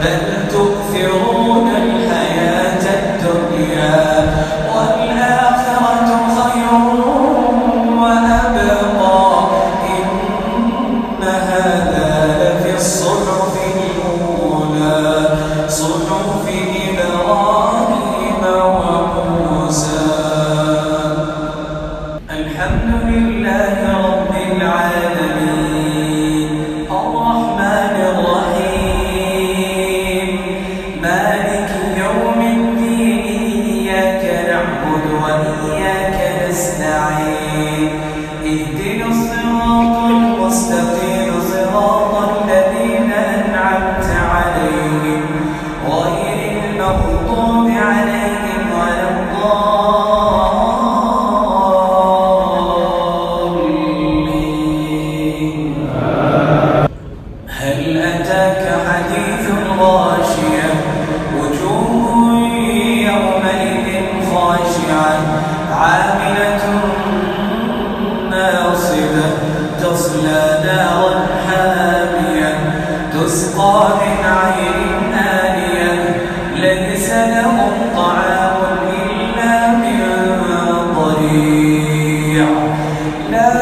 بل تؤثرون تسقى من عين آلية ليس لهم طعام إلا من ضريع لا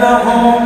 لهم